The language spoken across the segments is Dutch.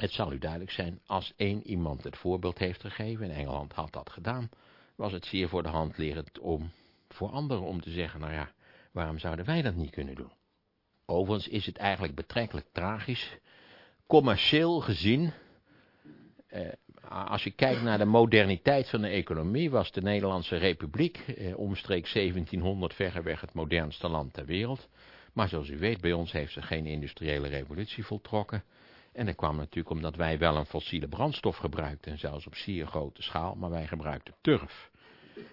Het zal u duidelijk zijn, als één iemand het voorbeeld heeft gegeven, en Engeland had dat gedaan, was het zeer voor de hand liggend om voor anderen om te zeggen, nou ja, waarom zouden wij dat niet kunnen doen? Overigens is het eigenlijk betrekkelijk tragisch, commercieel gezien, eh, als je kijkt naar de moderniteit van de economie, was de Nederlandse Republiek eh, omstreeks 1700 verreweg het modernste land ter wereld. Maar zoals u weet, bij ons heeft ze geen industriële revolutie voltrokken. En dat kwam natuurlijk omdat wij wel een fossiele brandstof gebruikten, en zelfs op zeer grote schaal, maar wij gebruikten turf.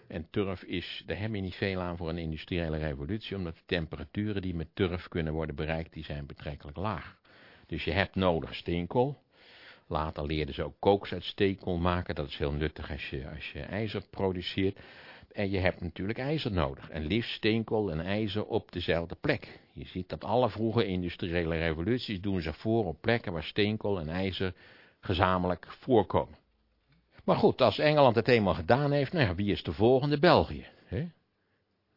En turf is, daar heb je niet veel aan voor een industriële revolutie, omdat de temperaturen die met turf kunnen worden bereikt, die zijn betrekkelijk laag. Dus je hebt nodig steenkool. Later leerden ze ook kooks uit steenkool maken, dat is heel nuttig als je, als je ijzer produceert. En je hebt natuurlijk ijzer nodig. En liefst steenkool en ijzer op dezelfde plek. Je ziet dat alle vroege industriële revoluties doen zich voor op plekken waar steenkool en ijzer gezamenlijk voorkomen. Maar goed, als Engeland het eenmaal gedaan heeft, nou ja, wie is de volgende? België. Hè?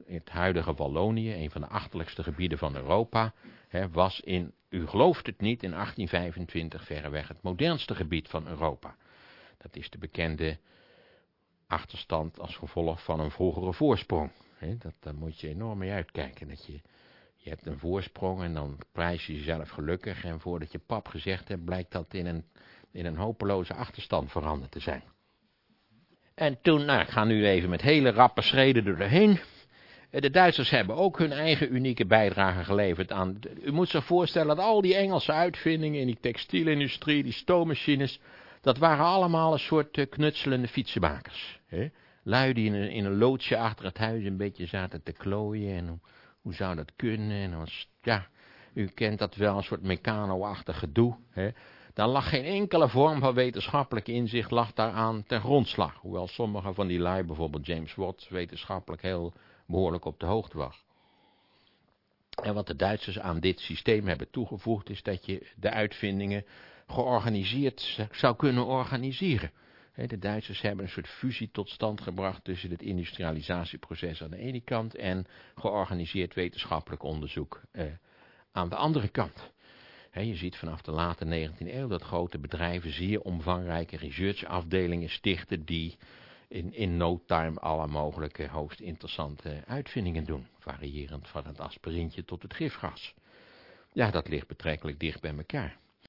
Het huidige Wallonië, een van de achterlijkste gebieden van Europa, hè, was in, u gelooft het niet, in 1825 verreweg het modernste gebied van Europa. Dat is de bekende achterstand als gevolg van een vroegere voorsprong. Dat, daar moet je enorm mee uitkijken. Dat je, je hebt een voorsprong en dan prijs je jezelf gelukkig. En voordat je pap gezegd hebt, blijkt dat in een, in een hopeloze achterstand veranderd te zijn. En toen, nou, ik ga nu even met hele rappe schreden er doorheen. De Duitsers hebben ook hun eigen unieke bijdrage geleverd aan... U moet zich voorstellen dat al die Engelse uitvindingen in die textielindustrie, die stoommachines dat waren allemaal een soort uh, knutselende fietsenmakers. Hè? Lui die in een, in een loodsje achter het huis een beetje zaten te klooien. En hoe, hoe zou dat kunnen? En was, ja, u kent dat wel, een soort mecano-achtig gedoe. Hè? Daar lag geen enkele vorm van wetenschappelijk inzicht lag daaraan ten grondslag. Hoewel sommige van die lui, bijvoorbeeld James Watt, wetenschappelijk heel behoorlijk op de hoogte was. En wat de Duitsers aan dit systeem hebben toegevoegd, is dat je de uitvindingen georganiseerd zou kunnen organiseren. De Duitsers hebben een soort fusie tot stand gebracht tussen het industrialisatieproces aan de ene kant en georganiseerd wetenschappelijk onderzoek eh, aan de andere kant. je ziet vanaf de late 19e eeuw dat grote bedrijven zeer omvangrijke researchafdelingen stichten die in, in no time alle mogelijke hoogst interessante uitvindingen doen, variërend van het aspirintje tot het gifgas. Ja, dat ligt betrekkelijk dicht bij elkaar.